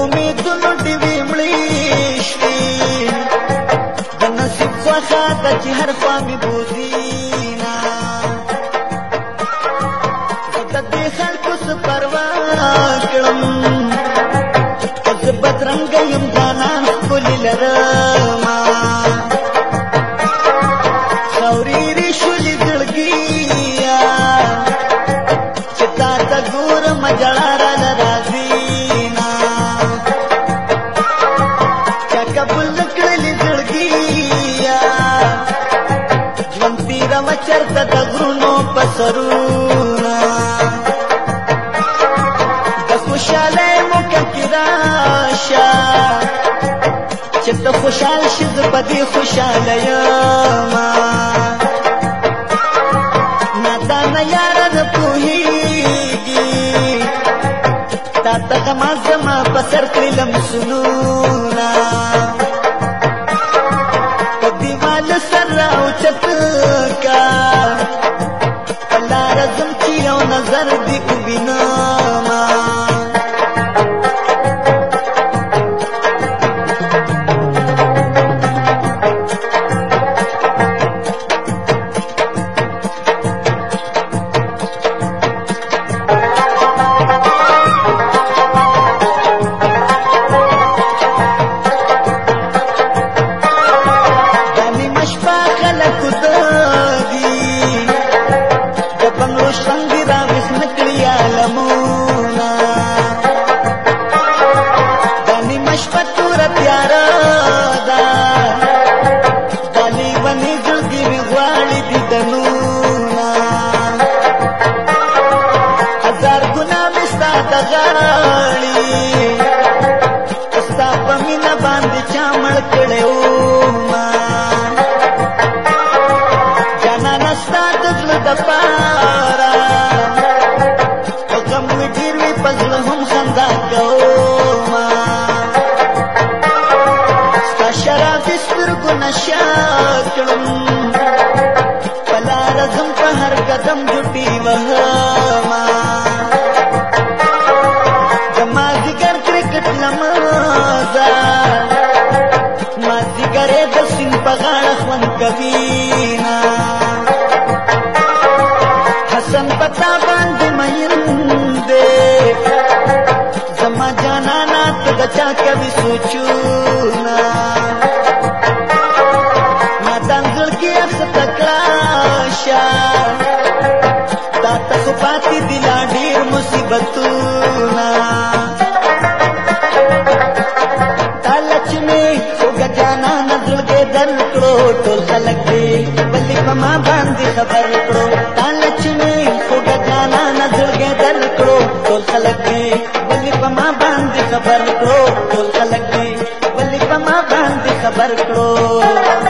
उमे त न सिपुआ कुझु زما چرته د غرونو په سرونه د خوشاله مکم کې راشه چې ته خوشحال شې زه په دې خوشحاله یم نادانه یاره نه پوهېږي تا دغه ما زما په سر کړلم سنونه বিনা غړي ستا په مینا باندې چا مړ کړو ما جانا ستا د زړه د پارا کوم وی ډیر وی پزړ هم خندا کو ما ستا شراب سترګو نشا کړم پلار زم په هر قدم جټي وها ھل سن بغارخ ون گفینا حسن بطا باندھو مہین دے زم جاناناتو ڈجا کبھی سوچو पमा बांध ख़बर को बांध ख़बर को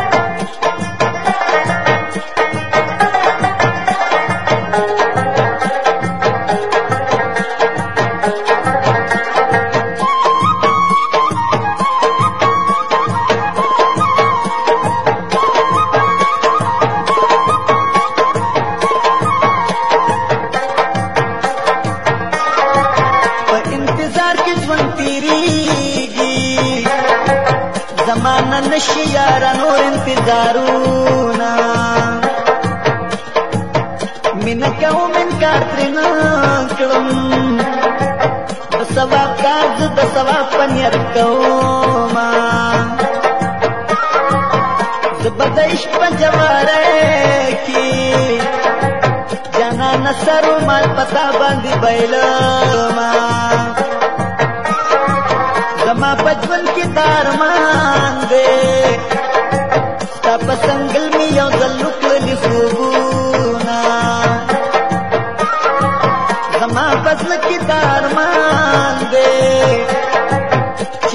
انتظارونا مینه کوم انکار ترې نه کړم د سبب کار زه د سبب په نیت کوما زه به د عشق په جواره کې جهانه سرومال په تا باندې بایلما زما په ژوند کې تارمان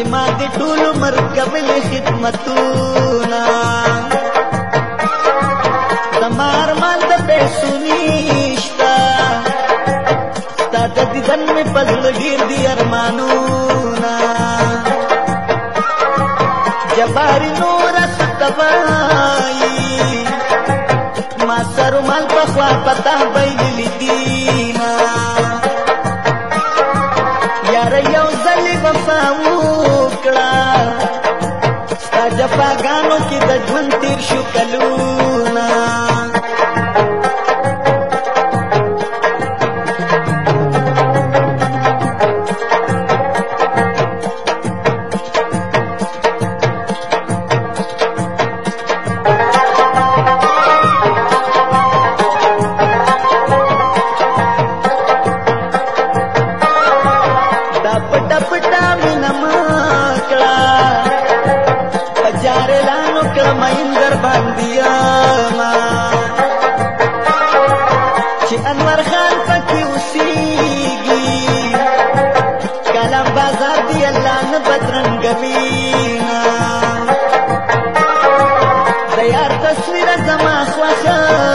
मातुमर कप लित ममारत सुधन पदल गीदीर मानूना जूरत कपम पपा पता बज लिखी यूचो las vidas de Majuajá.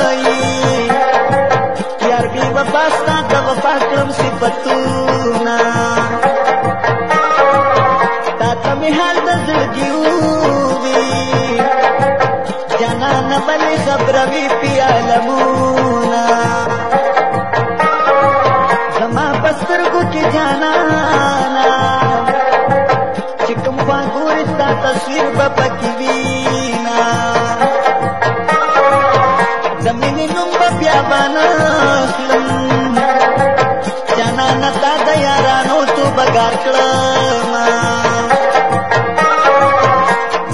د یارانو تو بګار کړم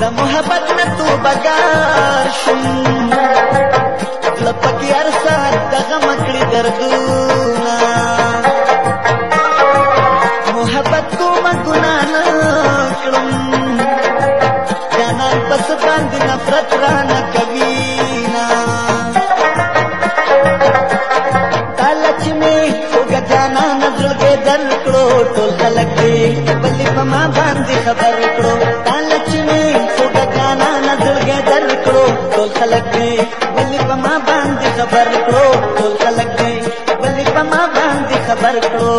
د محبت نه تو بګار شم لپکې ارسه دغه مکړي دردو خبر کرو تان لچمی سو دکانا نظر گے در کرو تو خلق دے بلی پا ماں باندی خبر کرو تو خلق دے بلی پا ماں باندی خبر کرو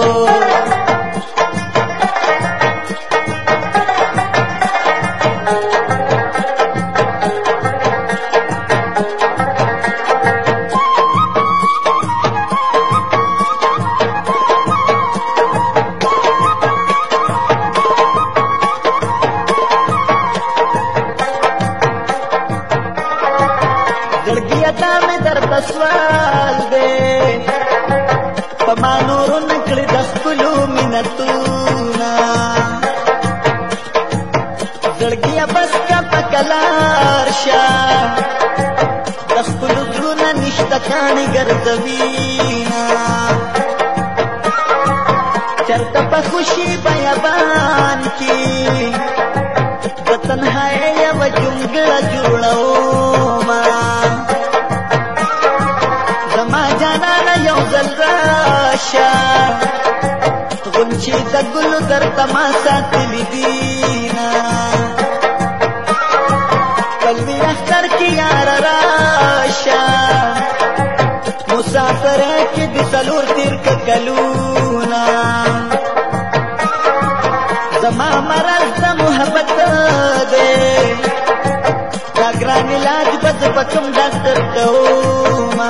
زړګیا بس کا پکلار شا د خپل زړه نشته کاني ګرځوي چرته په خوشي بیان کی وطن هاي یو جنگړه جوړو ما زما جانا یو زل راشه غنچی د ګل درته ما ساتلی دی کې د سلور تیر کلونا زما مرز د محبت دې دا ګران علاج بس پکم ډاکټر کوما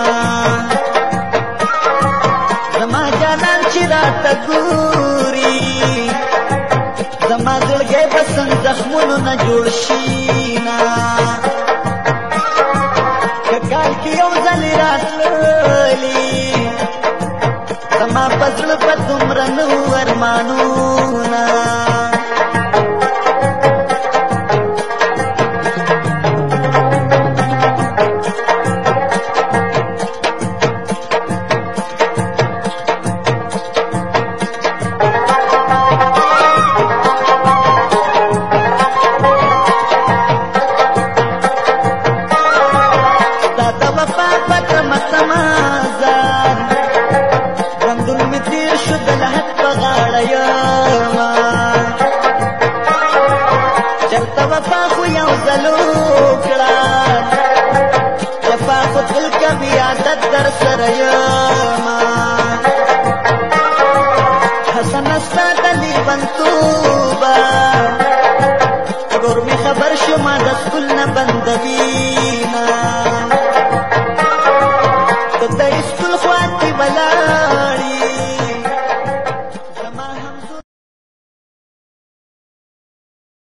زما جانان چې راته ګوري زما زړګي بسن زخمونو نه جوړ شي దుమ్రను వర్మానునా పాప మతమా स्वाद लेव